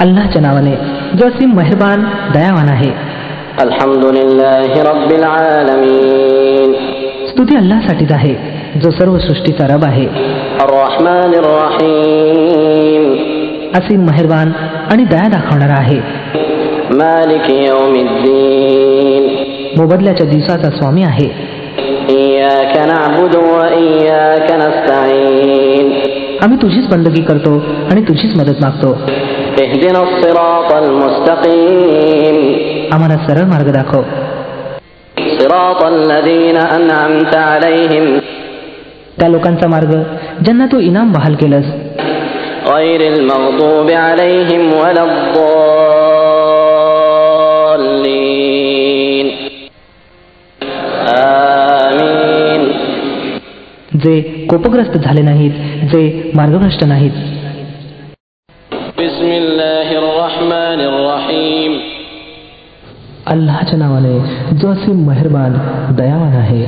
अल्लाच्या नावाने जो असीम मेहरबान दयावान आहे. स्तुती अल्लासाठीच आहे जो सर्व सृष्टीचा रब आहे. असे मेहरबान आणि दया दाखवणारा आहे. मोबदल्याच्या दिवसाचा स्वामी आहे. आम्ही तुझीच बंदगी करतो आणि तुझीच मदत मागतो. आम्हाला सरळ मार्ग दाखव. त्या लोकांचा मार्ग ज्यांना तू इनाम बहाल केलंस. जे कोपग्रस्त झाले नाहीत जे मार्गभ्रष्ट नाहीत بسم الله الرحمن الرحيم अल्लाच्या नावाने जो असीम मेहरबान दयावान आहे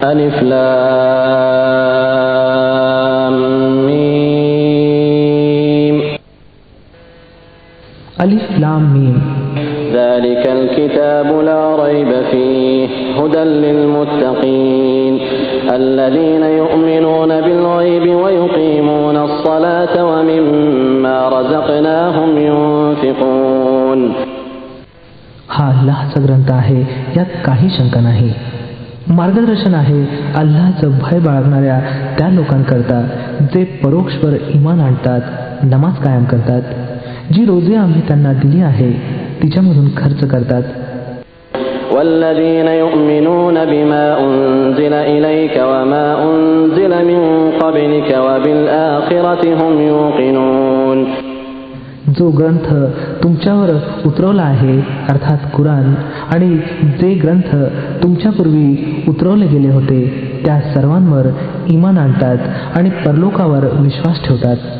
ألف لام ميم अलिफ लाम मीम ذلك الكتاب لا ريب وهدى للمتقين. الذين يؤمنون بالغيب ويقيمون الصلاة ومما رزقناهم ينفقون. हा अल्लाहचा ग्रंथ आहे यात काही शंका नाही. मार्गदर्शन आहे अल्लाचं भय बाळगणाऱ्या त्या लोकांकरता जे परोक्षवर इमान आणतात नमाज कायम करतात. जी रोजे आम्ही त्यांना दिली आहे तिच्यामधून खर्च करतात. والذين يؤمنون بما أنزل إليك وما أنزل من قبلك وبالآخرة هم يوقنون जो ग्रंथ तुमच्यावर उतरवला आहे अर्थात कुराण आणि जे ग्रंथ तुमच्यापूर्वी उतरवले गेले होते त्या सर्वांवर इमान आणतात आणि परलोकावर विश्वास ठेवतात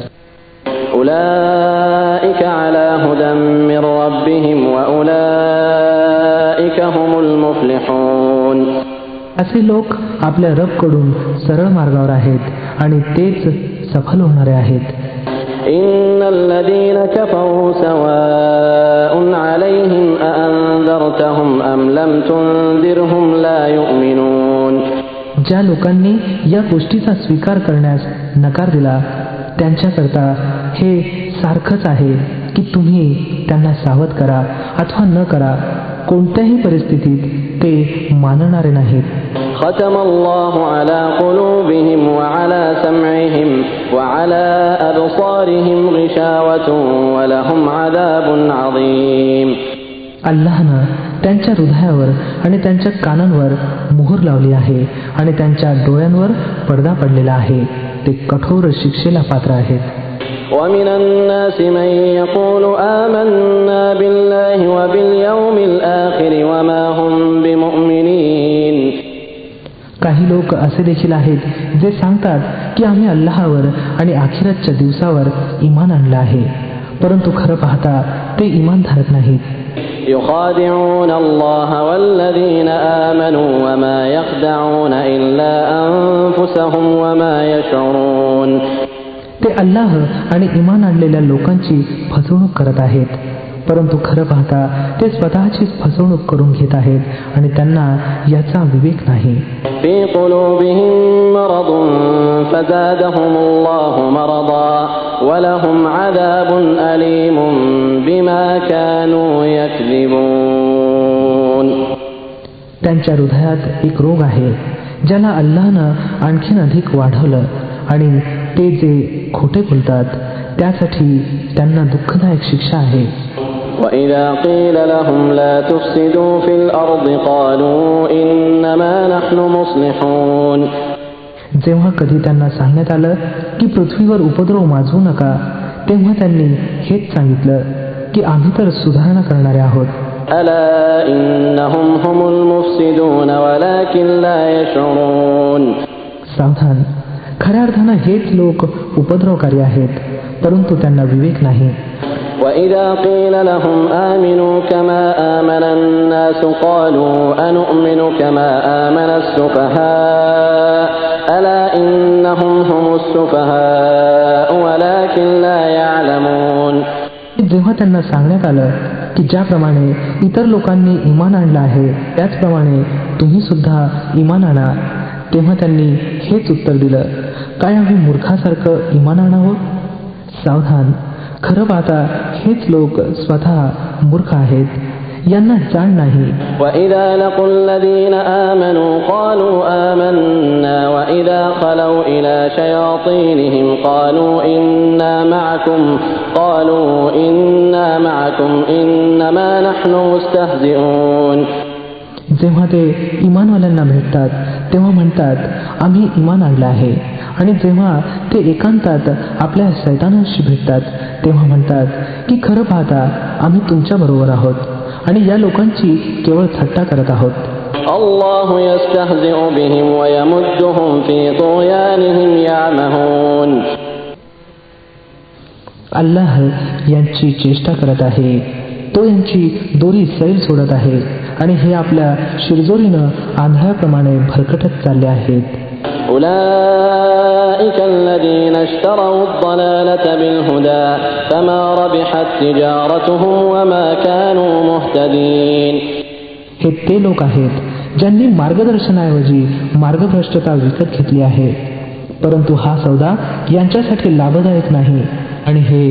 أولئك على هدى من ربهم وأولئك هم المفلحون असे लोक आपल्या रबकडून सरळ मार्गावर आहेत आणि तेच सफल होणारे आहेत إن الذين كفروا سواء عليهم أأنذرتهم أم لم تنذرهم لا يؤمنون ज्या लोकांनी या गोष्टीचा स्वीकार करण्यास नकार दिला त्यांच्याकरता हे सारखंच आहे की तुम्ही त्यांना सावध करा अथवा न करा कोणत्याही परिस्थितीत ते मानणारे नाहीत ختم الله على قلوبهم وعلى سمعهم وعلى أبصارهم غشاوة ولهم عذاب عظيم अल्लाहनं त्यांच्या हृदयावर आणि त्यांच्या कानांवर मोहर लावली आहे आणि त्यांच्या डोळ्यांवर पडदा पडलेला आहे ते कठोर शिक्षेला पात्र आहेत ومن الناس من يقول آمنا بالله وباليوم الآخر وما هم بمؤمنين काही लोक असे देखील आहेत जे सांगतात की आम्ही अल्लाहवर आणि आखिरतच्या दिवसावर इमान आणलं आहे परंतु खरं पाहता ते इमान धरत नाहीत يخادعون الله والذين آمنوا وما يخدعون إلا أنفسهم وما يشعرون ते अल्लाह आणि इमान आणलेल्या लोकांची फसवणूक करत आहेत परंतु खरं पाहता ते स्वतःचीच फसवणूक करून घेत आहेत आणि त्यांना याचा विवेक नाही. त्यांच्या हृदयात एक रोग आहे ज्याला अल्लानं आणखीन अधिक वाढवलं आणि ते जे खोटे बोलतात त्यासाठी त्यांना दुःखदायक शिक्षा आहे. وإذا قيل لهم لا تفسدوا في الأرض قالوا إنما نحن مصلحون जेव्हा कधी त्यांना सांगण्यात आलं की पृथ्वीवर उपद्रव माजवू नका तेव्हा त्यांनी हेच सांगितलं की आम्ही तर सुधारणा करणारे आहोत ألا إنهم هم المفسدون ولكن لا يشعرون सावधान खऱ्या अर्थानं हेच लोक उपद्रवकारी आहेत परंतु त्यांना विवेक नाही وإذا قيل لهم آمنوا كما آمن الناس قالوا أنؤمن كما آمن السفهاء ألا إنهم هم السفهاء ولكن لا يعلمون जेव्हा त्यांना सांगण्यात आलं की ज्याप्रमाणे इतर लोकांनी इमान आणलं आहे त्याचप्रमाणे तुम्ही सुद्धा इमान आणा तेव्हा त्यांनी हेच उत्तर दिलं काय आम्ही मूर्खासारखं इमान आणावं सावधान खरं पाहता हेच लोक स्वतः मूर्ख आहेत यांना जाण नाही وإذا لقوا الذين آمنوا قالوا آمنا وإذا خلوا إلى شياطينهم قالوا إنا معكم قالوا إنا معكم إنما نحن مستهزئون जेव्हा ते इमानवाल्यांना भेटतात तेव्हा म्हणतात आम्ही इमान आणलं आहे आणि जेव्हा ते एकांतात आपल्या सैतानांशी भेटतात. तेव्हा म्हणतात की खरं पाहता आम्ही तुमच्या बरोबर आहोत आणि या लोकांची केवळ थट्टा करत आहोत. अल्लाह यांची चेष्टा करत आहे. तो यांची दोरी सैल सोडत आहे आणि हे आपल्या शिरजोरीनं आंधळ्याप्रमाणे भरकटत चालले आहेत. أولئك الذين اشتروا الضلالة بالهدى فما ربحت تجارتهم وما كانوا مهتدين हे ते लोक आहेत ज्यांनी मार्गदर्शनाऐवजी मार्गभ्रष्टता विकत घेतली आहे परंतु हा सौदा यांच्यासाठी लाभदायक नाही आणि हे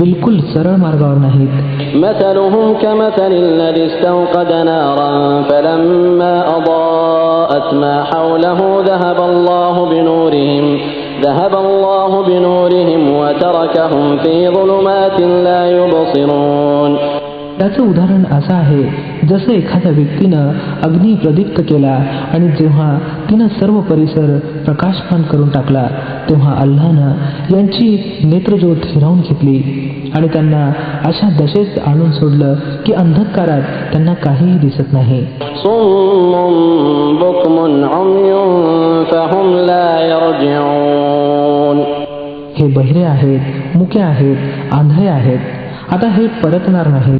बिलकुल सरळ मार्गावर नाहीत مثلهم كمثل الذي استوقد نارا فلما أضاءت ما حوله ذهب الله بنورهم ذهب الله بنورهم وتركهم في ظلمات لا يبصرون याचं उदाहरण असं आहे जसं एखाद्या व्यक्तीनं अग्नी प्रदीप्त केला आणि जेव्हा तिनं सर्व परिसर प्रकाशमान करून टाकला तेव्हा अल्लानं यांची नेत्रज्योत हिरावून घेतली. आणि त्यांना अशा दशेत आणून सोडलं की अंधकारात त्यांना काहीही दिसत नाही. हे बहिरे आहेत मुके आहेत आंधळे आहेत. आता हे परतणार नाहीत.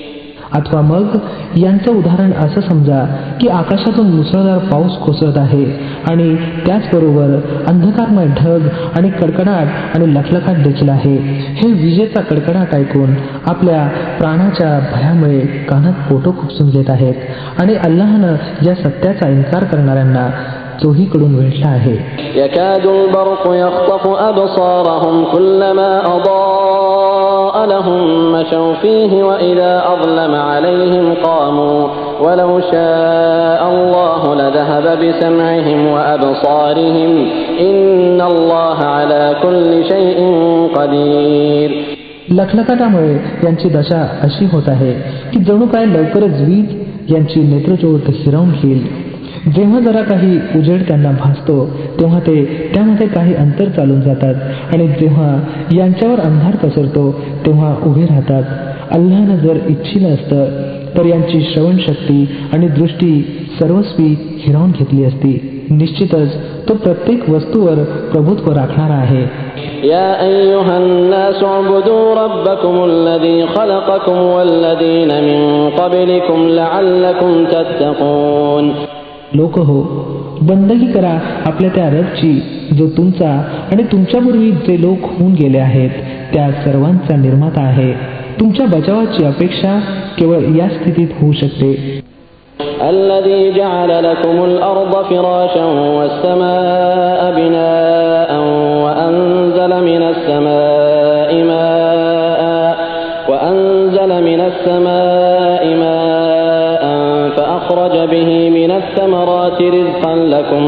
अथवा मग यांचं उदाहरण असं समजा की आकाशातून मुसळधार पाऊस कोसळत आहे आणि त्याचबरोबर अंधकारमय ढग आणि कडकडाट आणि लखलखाट देखील आहे. हे विजेचा कडकडाट ऐकून आपल्या प्राणाच्या भयामुळे कानात पोटो खुपसून घेत आहेत आणि अल्लाहनं या सत्याचा इन्कार करणाऱ्यांना चोहीकडून वेढला आहे يكاد البرق يخطف أبصارهم كلما أضاء لهم مشوا فيه وإذا أظلم عليهم قاموا ولو شاء الله لذهب بسمعهم وأبصارهم إن الله على كل شيء قدير लखलखाटामुळे यांची दशा अशी होत आहे की जणू काय लवकरच वीज यांची नेत्रज्योत हिरावून घेईल जेव्हा जरा काही उजेड त्यांना भासतो तेव्हा ते त्यामध्ये काही अंतर चालून जातात. आणि जेव्हा यांच्यावर अंधार पसरतो तेव्हा उभे राहतात. अल्लानं जर इच्छिलं असतं तर यांची श्रवणशक्ती आणि दृष्टी सर्वस्वी हिरावून घेतली असती. निश्चितच तो प्रत्येक वस्तूवर प्रभुत्व राखणारा आहे. يا أيها الناس اعبدوا ربكم الذي خلقكم والذين من قبلكم لعلكم تتقون लोक हो बंदगी करा आपल्या त्या रबची जो तुमचा आणि तुमच्यापूर्वी जे लोक होऊन गेले आहेत त्या सर्वांचा निर्माता आहे तुमच्या बचावाची अपेक्षा केवळ या स्थितीत होऊ शकते الذي جعل لكم الأرض فراشا والسماء بناء وأنزل من السماء ماء وأنزل من السماء ماء فأخرج به من الثمرات رزقا لكم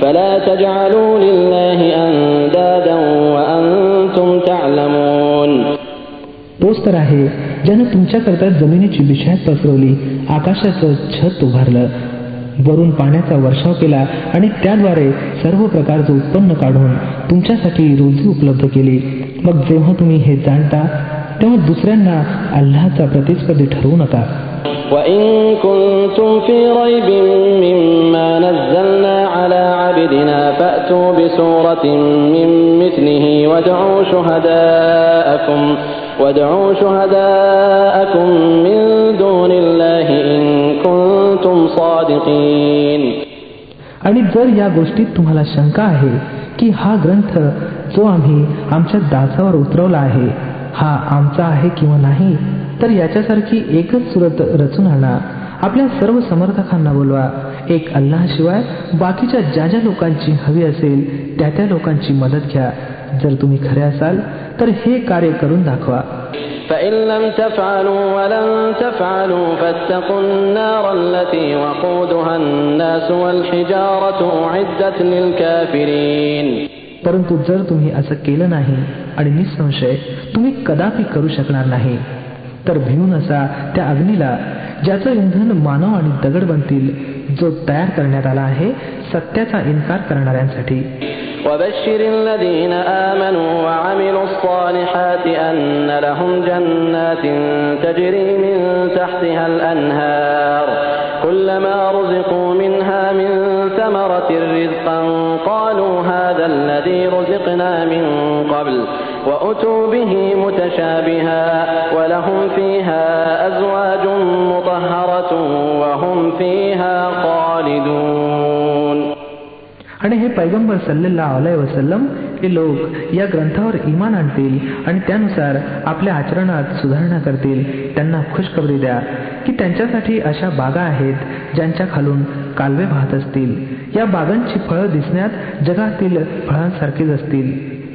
فلا تجعلوا لله أندادا وأنتم تعلمون तोच तर आहे ज्यानं तुमच्याकरता जमिनीची बिछात पसरवली आकाशाचं छत उभारलं वरून पाण्याचा वर्षाव केला आणि त्याद्वारे सर्व प्रकारचं उत्पन्न काढून तुमच्यासाठी रोजी उपलब्ध केली मग जेव्हा तुम्ही हे जाणता तेव्हा दुसऱ्यांना अल्लाचा प्रतिस्पर्धी ठरवू नका وإن كنتم في ريب مما نزلنا على عبدنا فأتوا بسورة من مثله وادعوا شهداءكم وادعوا شهداءكم من دون الله إن كنتم صادقين आणि जर या गोष्टीत तुम्हाला शंका आहे की हा ग्रंथ जो आम्ही आमच्या दासावर उतरवला आहे हा आमचा आहे किंवा नाही तर याच्यासारखी एकच सुरत रचून आणा. आपल्या सर्व समर्थकांना बोलवा. एक अल्लाशिवाय बाकीच्या ज्या ज्या लोकांची हवी असेल त्या त्या लोकांची मदत घ्या. जर तुम्ही खरे असाल तर हे कार्य करून दाखवा. परंतु जर तुम्ही असं केलं नाही आणि निसंशय तुम्ही कदापि करू शकणार नाही. तर भिवून असा त्या अग्नीला ज्याचं इंधन मानव आणि दगड बनतील जो तयार करण्यात आला आहे सत्याचा इन्कार करणाऱ्यांसाठी وبشر الذين آمنوا وعملوا الصالحات أن لهم جنات تجري من تحتها الأنهار كلما رزقوا منها من ثمرة رزقا قالوا هذا الذي رزقنا من قبل وأتوا به متشابها ولهم فيها أزواج مطهرة وهم فيها خالدون आणि हे पैगंबर सल्लेला अलय वसलम हे लोक या ग्रंथावर इमान आणतील आणि त्यानुसार आपल्या आचरणात सुधारणा करतील त्यांना खुशखबरी द्या की त्यांच्यासाठी अशा बागा आहेत ज्यांच्या खालून कालवे वाहत असतील या बागांची फळं दिसण्यात जगातील फळांसारखीच असतील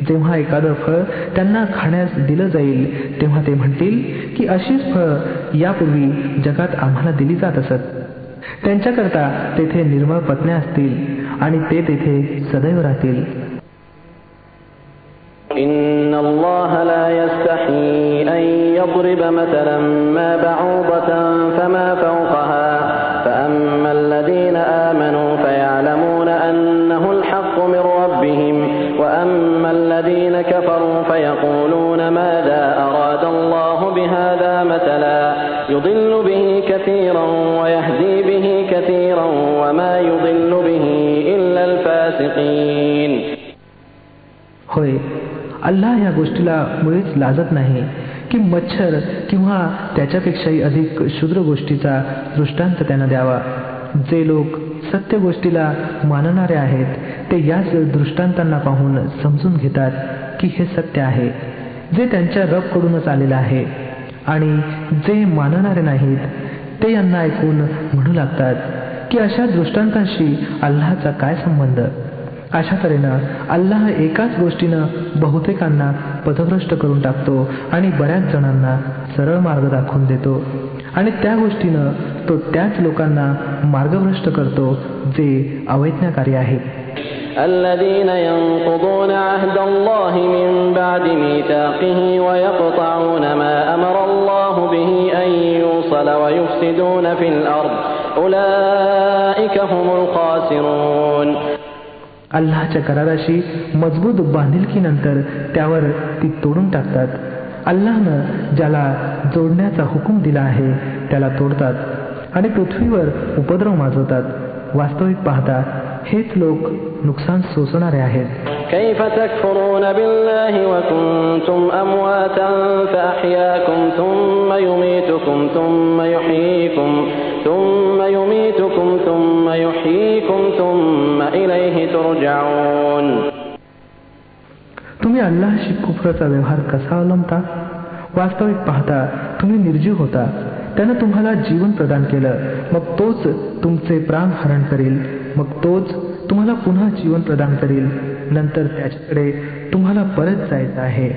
जेव्हा एखादं फळ त्यांना खाण्यास दिलं जाईल तेव्हा ते म्हणतील की अशीच फळं यापूर्वी जगात आम्हाला दिली जात असत त्यांच्याकरता तेथे निर्मळ पत्न्या असतील आणि ते तेथे सदैव राहतील إن الله لا يستحي أن يضرب مثلا ما بعوضة الفاسقين होय अल्लाह या गोष्टीला मुळीच लाजत नाही की मच्छर किंवा त्याच्यापेक्षाही अधिक क्षुद्र गोष्टीचा दृष्टांत त्यांना द्यावा जे लोक सत्य गोष्टीला मानणारे आहेत ते याच दृष्टांतांना पाहून समजून घेतात की हे सत्य आहे जे त्यांच्या रबकडूनच आलेलं आहे आणि जे मानणारे नाहीत ते यांना ऐकून म्हणू लागतात की अशा दृष्टांतांशी अल्लाचा काय संबंध अशा तऱ्हेनं अल्लाह एकाच गोष्टीनं बहुतेकांना पथभ्रष्ट करून टाकतो आणि बऱ्याच जणांना सरळ मार्ग दाखवून देतो आणि त्या गोष्टीनं तो त्याच लोकांना मार्गभ्रष्ट करतो जे अवैज्ञाकारी आहेत الذين ينقضون عهد الله من بعد ميثاقه ويقطعون ما أمر الله به أن يوصل ويفسدون في الأرض أولئك هم الخاسرون अल्लाच्या कराराशी मजबूत बांधिलकीनंतर त्यावर ती तोडून टाकतात. अल्लानं ज्याला जोडण्याचा हुकूम दिला आहे त्याला तोडतात आणि पृथ्वीवर उपद्रव माजवतात. वास्तविक पाहता हेच लोक नुकसान सोसणारे आहेत كيف تكفرون بالله وكنتم أمواتا فأحياكم ثم يميتكم ثم يحييكم ثم يميتكم ثم يحييكم ثم إليه ترجعون तुम्ही अल्लाहशी कुफराचा व्यवहार कसा अवलंबता वास्तविक पाहता तुम्ही निर्जीव होता त्यानं तुम्हाला जीवन प्रदान केलं मग तोच तुमचे प्राण हरण करील मग तोच तुम्हाला पुन्हा जीवन प्रदान करील नंतर त्याच्याकडे तुम्हाला परत जायचं आहे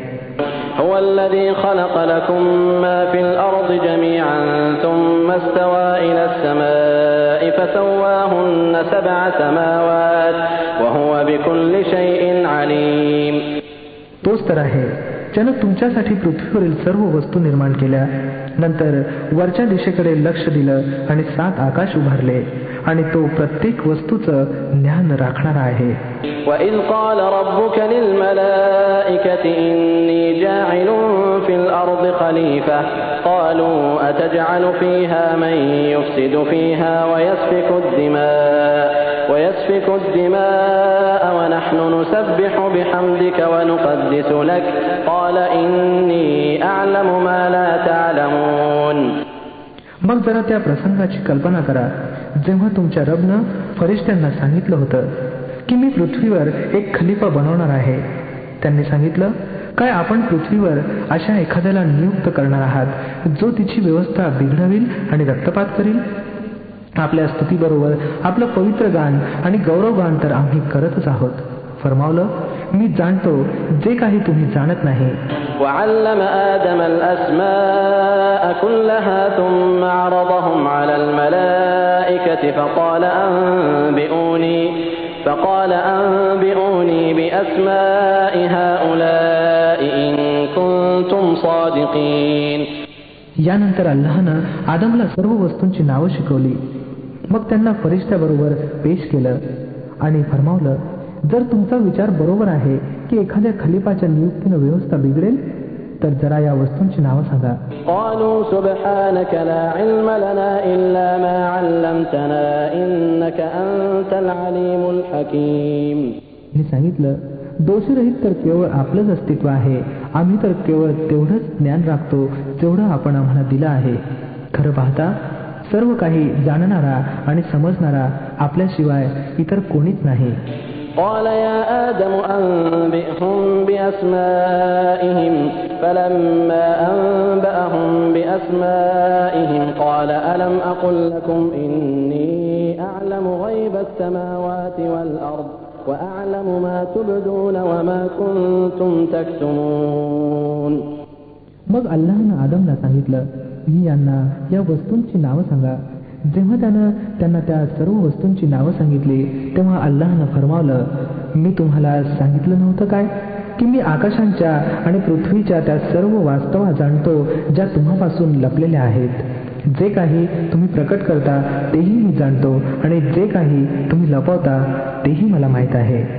هو الذي خلق لكم ما في الأرض جميعا ثم استوى إلى السماء فسواهن سبع سماوات وهو بكل شيء عليم तोच तर आहे ज्यानं तुमच्यासाठी पृथ्वीवरील सर्व वस्तू निर्माण केल्या नंतर वरच्या दिशेकडे लक्ष दिलं आणि सात आकाश उभारले आणि तो प्रत्येक वस्तूचं ज्ञान राखणारा आहे وإذ قال ربك للملائكة إني جاعل في الأرض خليفة قالوا أتجعل فيها من يفسد فيها ويسفك الدماء ويسفك الدماء ونحن نسبح بحمدك ونقدس لك قال إني أعلم ما لا تعلمون मग जरा त्या प्रसंगाची कल्पना करा जेव्हा तुमच्या रबनं फरिश्त्यांना सांगितलं होतं की मी पृथ्वीवर एक खलिफा बनवणार आहे त्यांनी सांगितलं काय आपण पृथ्वीवर अशा एखाद्याला नियुक्त करणार आहात जो तिची व्यवस्था बिघडवील आणि रक्तपात करील? आपल्या स्तुतीबरोबर आपलं पवित्र गान आणि गौरवगान तर आम्ही करतच आहोत फरमावलं. मी जाणतो जे काही तुम्ही जाणत नाही وعلم آدم الأسماء كلها ثم عرضهم على الملائكة فقال أنبئوني فقال أنبئوني بأسماء هؤلاء إن كنتم صادقين यानंतर अल्लाहनं आदमला सर्व वस्तूंची नावं शिकवली मग त्यांना फरिश्त्याबरोबर पेश केलं आणि फरमावलं जर तुमचा विचार बरोबर आहे की एखाद्या खलिफाच्या नियुक्तीनं व्यवस्था बिघडेल तर जरा या वस्तूंची नावं सांगा. हे सांगितलं दोषरहित तर केवळ आपलंच अस्तित्व आहे. आम्ही तर केवळ तेवढंच ज्ञान राखतो जेवढं आपण आम्हाला दिलं आहे. खरं पाहता सर्व काही जाणणारा आणि समजणारा आपल्याशिवाय इतर कोणीच नाही. قال يا آدم أنبئهم بأسمائهم فلما أنبأهم بأسمائهم قال ألم أقل لكم إني أعلم غيب السماوات والأرض وأعلم ما تبدون وما كنتم تكتمون मग अल्लाहनं आदमला सांगितलं मी यांना या वस्तूंची नावं सांगा जेव्हा त्यानं त्यांना त्या सर्व वस्तूंची नावं सांगितली तेव्हा अल्लाहनं फरमावलं मी तुम्हाला सांगितलं नव्हतं काय? की मी आकाशांच्या आणि पृथ्वीच्या त्या सर्व वास्तवा जाणतो ज्या तुम्हापासून लपलेल्या आहेत. जे काही तुम्ही प्रकट करता तेही मी जाणतो आणि जे काही तुम्ही लपवता तेही मला माहीत आहे.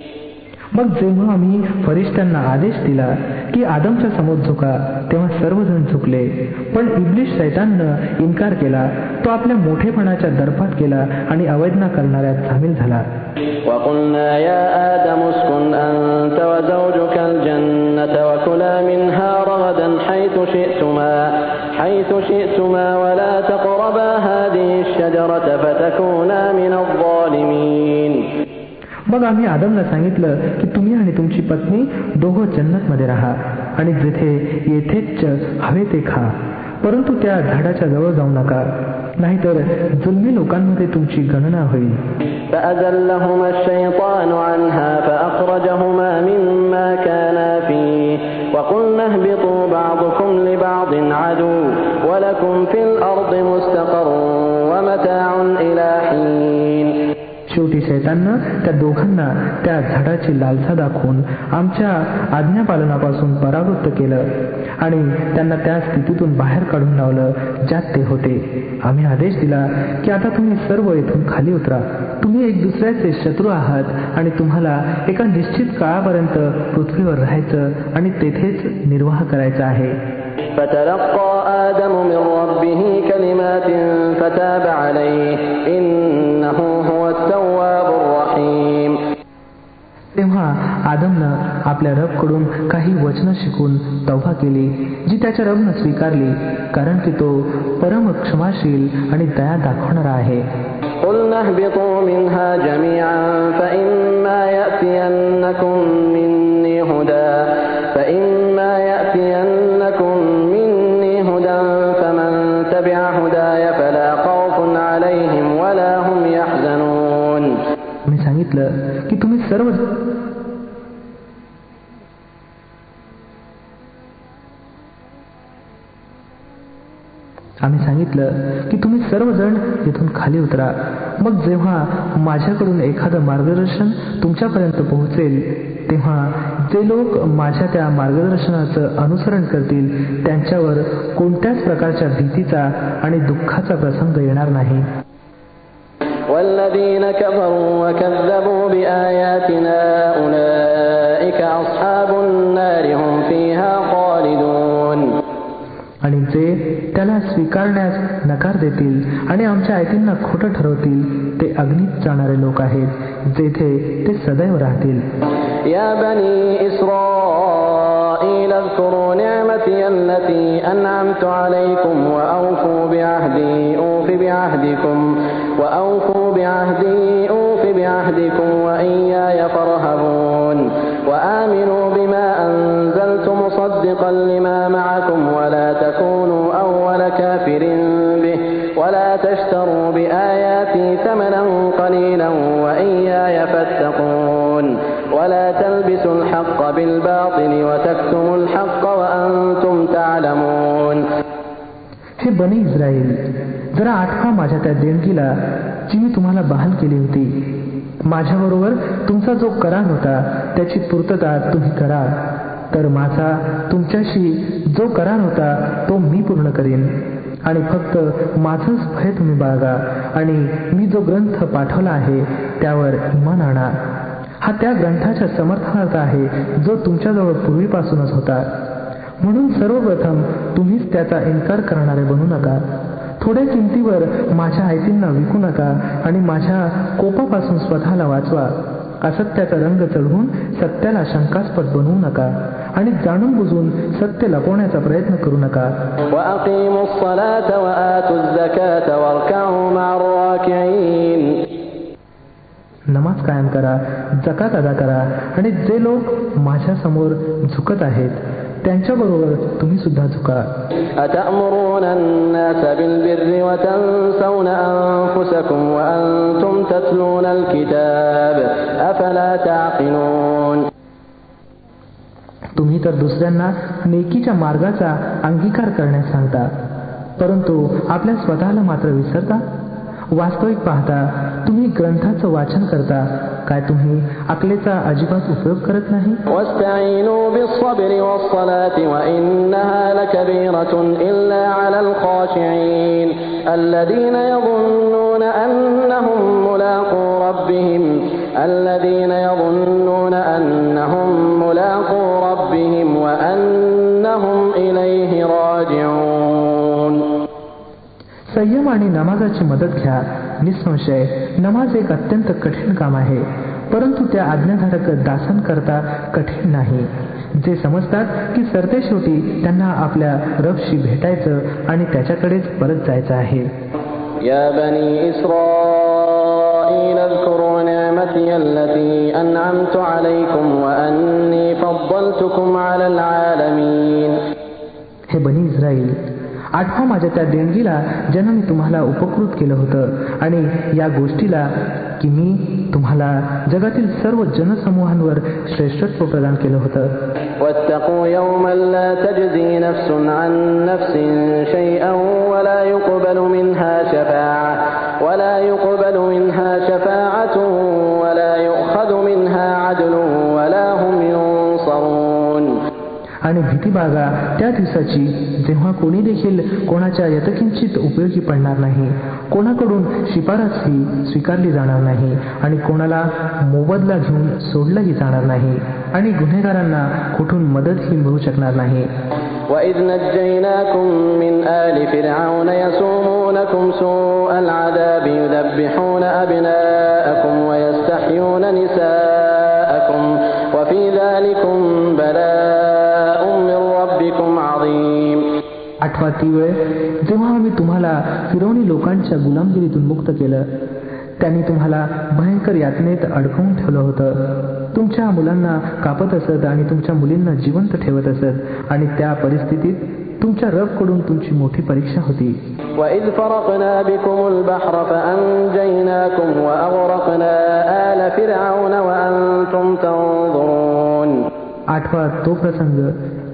मग जेव्हा आम्ही फरिश्त्यांना आदेश दिला की आदमच्या समोर झुका तेव्हा सर्वजण झुकले पण इब्लिश सैताननं इन्कार केला तो आपल्या मोठेपणाच्या दर्पात गेला आणि अवैधना करणाऱ्यात सामील झाला وقلنا يا آدم اسكن أنت وزوجك الجنة وكلا منها رغدا حيث شئتما حيث شئتما मग आम्ही आदमला सांगितलं की तुम्ही आणि तुमची पत्नी दोघं जन्नत मध्ये राहा आणि जिथे येथेच हवे ते खा परंतु त्या झाडाच्या जवळ जाऊ नका नाहीतर जुलमी लोकांमध्ये तुमची गणना होईल فأزلهما الشيطان عنها فأخرجهما مما كانا فيه وقلنا اهبطوا بعضكم لبعض عدو ولكم في الأرض مستقر ومتاع إلى حين शेवटी शैताननं त्या दोघांना त्या झाडाची लालसा दाखवून आमच्या आज्ञापालनापासून परावृत्त केलं आणि त्यांना त्या स्थितीतून बाहेर काढून लावलं ज्यात ते होते आम्ही आदेश दिला की आता तुम्ही सर्व येथून खाली उतरा तुम्ही एक दुसऱ्याचे शत्रू आहात आणि तुम्हाला एका निश्चित काळापर्यंत पृथ्वीवर राहायचं आणि तेथेच निर्वाह करायचा आहे فتلقى آدم من ربه كلمات فتاب عليه إنه هو तेव्हा आदमनं आपल्या रबकडून काही वचनं शिकून तव्हा केली जी त्याच्या रबनं स्वीकारली कारण की तो परम क्षमाशील आणि दया दाखवणारा आहे. मी सांगितलं की तुम्ही सर्व आम्ही सांगितलं की तुम्ही सर्वजण येथून खाली उतरा. मग जेव्हा माझ्याकडून एखादं मार्गदर्शन तुमच्यापर्यंत पोहोचेल तेव्हा जे लोक माझ्या त्या मार्गदर्शनाचं अनुसरण करतील त्यांच्यावर कोणत्याच प्रकारच्या भीतीचा आणि दुःखाचा प्रसंग येणार नाही. आणि जे त्याला स्वीकारण्यास नकार देतील आणि आमच्या आयतींना खोटं ठरवतील ते अग्नीत जाणारे लोक आहेत जेथे ते सदैव राहतील या बनी إسرائيل اذكروا نعمتي التي أنعمت عليكم وأوفوا بعهدي أوف بعهدكم وأوفوا بعهدي أوف بعهدكم وإياي فارهبون وآمنوا بما أنزلت مصدقا لما معكم ولا تكونوا أول كافر به ولا تشتروا بآياتي ثمنا قليلا وإياي فاتقون ولا تلبسوا الحق بالباطل وتكتموا الحق وأنتم تعلمون हे बने इस्रायल जरा आठवा माझ्या त्या देणगीला जी मी तुम्हाला बहाल केली होती माझ्याबरोबर तुमचा जो करार होता त्याची पूर्तता तुम्ही करा तर माझा तुमच्याशी जो करार होता तो मी पूर्ण करीन. आणि फक्त माझंच भय तुम्ही बाळगा आणि मी जो ग्रंथ पाठवला आहे त्यावर इमान आणा. हा त्या ग्रंथाच्या समर्थनार्थ आहे जो तुमच्याजवळ पूर्वीपासूनच होता. म्हणून सर्वप्रथम तुम्हीच त्याचा इन्कार करणारे बनू नका. थोड्या किमतीवर माझ्या आयतींना विकू नका आणि माझ्या कोपापासून स्वतःला वाचवा. असत्याचा रंग चढवून सत्याला शंकास्पद बनवू नका. आणि जाणून बुजून सत्य लपवण्याचा प्रयत्न करू नका. नमाज कायम करा जकात अदा करा आणि जे लोक माझ्यासमोर झुकत आहेत त्यांच्याबरोबर तुम्ही सुद्धा झुका. तुम्ही तर दुसऱ्यांना नेकीच्या मार्गाचा अंगीकार करण्यास सांगता परंतु आपल्या स्वतःला मात्र विसरता वास्तविक पाहता तुम्ही ग्रंथाचं वाचन करता काय तुम्ही अकलेचा अजिबात उपयोग करत नाही واستعينوا بالصبر والصلاة संयम आणि नमाजाची मदत घ्या निसंशय नमाज एक अत्यंत कठीण काम आहे परंतु त्या आज्ञाधारक दासांकरता कठीण नाही जे समजतात की सरतेशेवटी त्यांना आपल्या रबशी भेटायचं आणि त्याच्याकडेच परत जायचं आहे يا بني إسرائيل اذكروا نعمتي التي أنعمت عليكم وأني فضلتكم على العالمين हे बनी इस्राईल आठवा माझ्या त्या देणगीला ज्यानं मी तुम्हाला उपकृत केलं होतं आणि या गोष्टीला की मी तुम्हाला जगातील सर्व जनसमूहांवर श्रेष्ठत्व प्रदान केलं होतं واتقوا يوما لا تجزي نفس عن نفس شيئا ولا يقبل منها شفاعة ولا يقبل منها شفاعة भीती बाळगा त्या दिवसाची जेव्हा कोणी देखील कोणाच्या यतकिंचित उपयोगी पडणार नाही कोणाकडून शिफारसही स्वीकारली जाणार नाही आणि कोणाला मोबदला घेऊन सोडलंही जाणार नाही आणि गुन्हेगारांना कुठून मदतही मिळू शकणार नाही وإذ نجيناكم من آل فرعون يسومونكم سوء العذاب يذبحون أبناءكم ويستحيون نساءكم وفي ذلكم आठवा ती वेळ जेव्हा आम्ही तुम्हाला फिरवणी लोकांच्या गुलामगिरीतून मुक्त केलं त्यांनी तुम्हाला भयंकर यातनेत अडकवून ठेवलं होतं तुमच्या मुलांना कापत असत आणि तुमच्या मुलींना जिवंत ठेवत असत आणि त्या परिस्थितीत तुमच्या रबकडून तुमची मोठी परीक्षा होती وإذ فرقنا بكم البحر فأنجيناكم وأغرقنا آل فرعون وأنتم تنظرون आठवा तो प्रसंग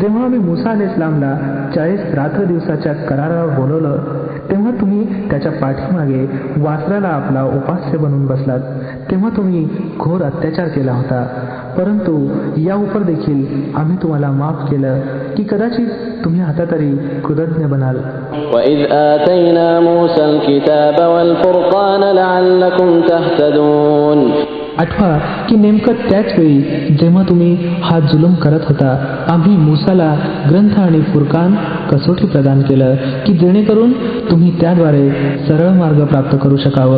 जेव्हा आम्ही मुसा अल इस्लामला चाळीस रात्र दिवसाच्या करारावर बोलवलं तेव्हा तुम्ही त्याच्या पाठीमागे वासराला आपला उपास्य बनवून बसलात तेव्हा तुम्ही घोर अत्याचार केला होता परंतु या उपर देखील आम्ही तुम्हाला माफ केलं की कदाचित तुम्ही आता तरी कृतज्ञ बनाल وإذ आठवा की नेमकं त्याच वेळी जेव्हा तुम्ही हा जुलम करत होता आम्ही मुसाला ग्रंथ आणि फुरकान कसोटी प्रदान केलं की जेणेकरून तुम्ही त्याद्वारे सरळ मार्ग प्राप्त करू शकावं.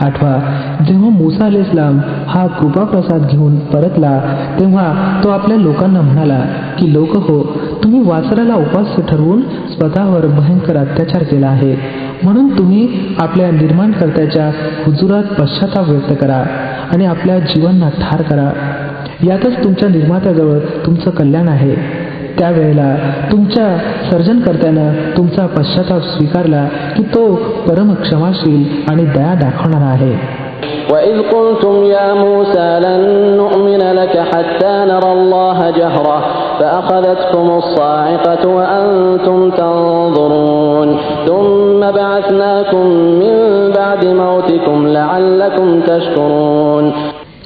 आठवा. जेव्हा मुसा अल इस्लाम हा कृपाप्रसाद घेऊन परतला तेव्हा तो आपल्या लोकांना म्हणाला की लोक हो तुम्ही वासराला उपास्य ठरवून स्वतःवर भयंकर अत्याचार केला आहे. म्हणून तुम्ही आपल्या निर्माणकर्त्याच्या हुजुरात पश्चाताप व्यक्त करा आणि आपल्या जीवांना ठार करा. यातच तुमच्या निर्मात्याजवळ तुमचं कल्याण आहे. त्यावेळेला तुमच्या सर्जनकर्त्यानं तुमचा पश्चाताप स्वीकारला की तो परम क्षमाशील आणि दया दाखवणारा आहे وإذ قلتم يا موسى لن نؤمن لك حتى نرى الله جهرة فأخذتكم الصاعقة وأنتم تنظرون ثم بعثناكم من بعد موتكم لعلكم تشكرون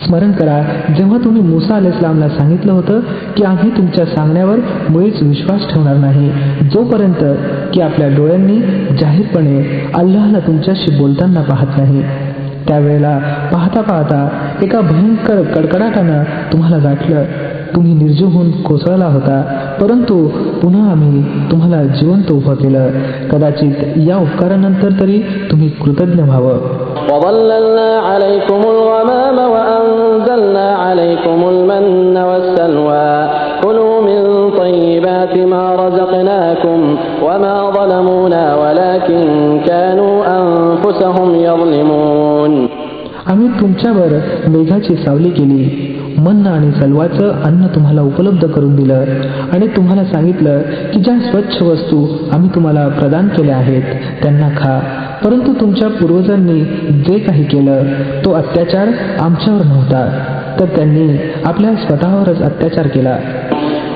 स्मरण करा. जेव्हा तुम्ही मुसा अल इस्लामला सांगितलं होतं की आम्ही तुमच्या सांगण्यावर मुळीच विश्वास ठेवणार नाही जोपर्यंत की आपल्या डोळ्यांनी जाहीरपणे अल्लाहला तुमच्याशी बोलताना पाहत नाही. त्यावेळेला पाहता पाहता एका भयंकर कडकडाटानं तुम्हाला गाठलं. तुम्ही निर्जीव होऊन कोसळला होता परंतु पुन्हा आम्ही तुम्हाला जिवंत उभं केलं. कदाचित या उपकारानंतर तरी तुम्ही कृतज्ञ व्हावं. وظللنا عليكم الغمام وأنزلنا عليكم المن والسلوى كلوا من طيبات ما رزقناكم وما ظلمونا ولكن كانوا أنفسهم يظلمون आम्ही तुमच्यावर मेघाची सावली केली मन्न आणि सलवाचं अन्न तुम्हाला उपलब्ध करून दिलं आणि तुम्हाला सांगितलं की ज्या स्वच्छ वस्तू आम्ही तुम्हाला प्रदान केल्या आहेत त्यांना खा परंतु तुमच्या पूर्वजांनी जे काही केलं तो अत्याचार आमच्यावर नव्हता तर त्यांनी आपल्या स्वतःवरच अत्याचार केला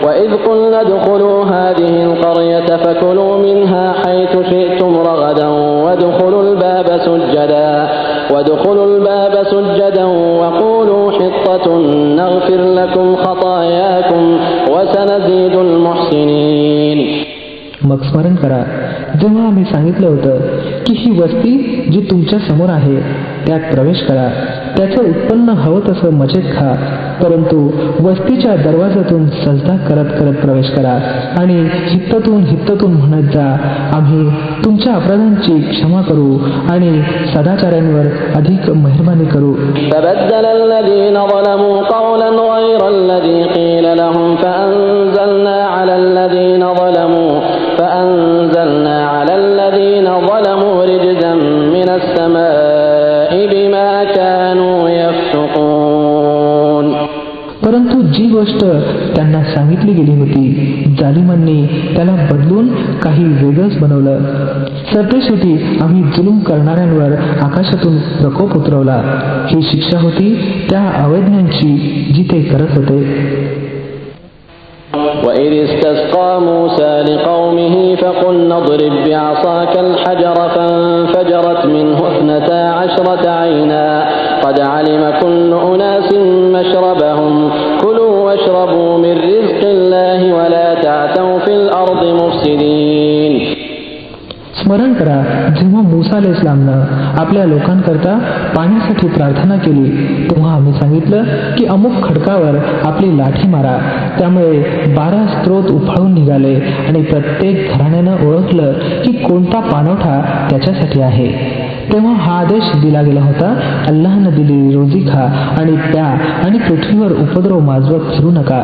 وإذ قلنا ادخلوا هذه القرية فكلوا منها حيث شئتم رغدا وادخلوا الباب سجدا وادخلوا الباب سجدا وقولوا حطة نغفر لكم خطاياكم وسنزيد المحسنين मग स्मरण करा जेव्हा आम्ही सांगितलं होतं की ही वस्ती जी तुमच्या समोर आहे त्यात प्रवेश करा त्याचं उत्पन्न हवं तसं मजेत खा परंतु वस्तीच्या दरवाजातून सजदा करत करत प्रवेश करा आणि हित्ततून हित्ततून म्हणत जा आम्ही तुमच्या अपराधांची क्षमा करू आणि सदाचार्यांवर अधिक मेहरबानी करू فبدل الذين ظلموا قولا غير الذي قيل لهم فأنزلنا على الذين ظلموا فأنزلنا على الذين ظلموا رجزا من السماء بما كانوا يفسقون परंतु जी गोष्ट त्यांना सांगितली गेली होती जालिमांनी त्याला बदलून काही वेगळंच बनवलं सरतेशेवटी आम्ही जुलूम करणाऱ्यांवर आकाशातून प्रकोप उतरवला ही शिक्षा होती त्या अवैज्ञांची जी ते करत होते وإذ استسقى موسى لقومه فقلنا اضرب بعصاك الحجر فانفجرت منه اثنتا عشرة عينا. قد علم كل أناس مشربهم. كلوا واشربوا من رزق الله ولا تعثوا في الأرض مفسدين. स्मरण करा जेव्हा मुसा इस्लामनं आपल्या लोकांकरता पाण्यासाठी प्रार्थना केली तेव्हा आम्ही सांगितलं की अमुक खडकावर आपली लाठी मारा. त्यामुळे बारा स्त्रोत उफाळून निघाले आणि प्रत्येक घराण्यानं ओळखलं की कोणता पाणवठा त्याच्यासाठी आहे. तेव्हा हा आदेश दिला गेला होता अल्लाहनं दिलेली रोजी खा आणि त्या आणि पृथ्वीवर उपद्रव माजवत फिरू नका.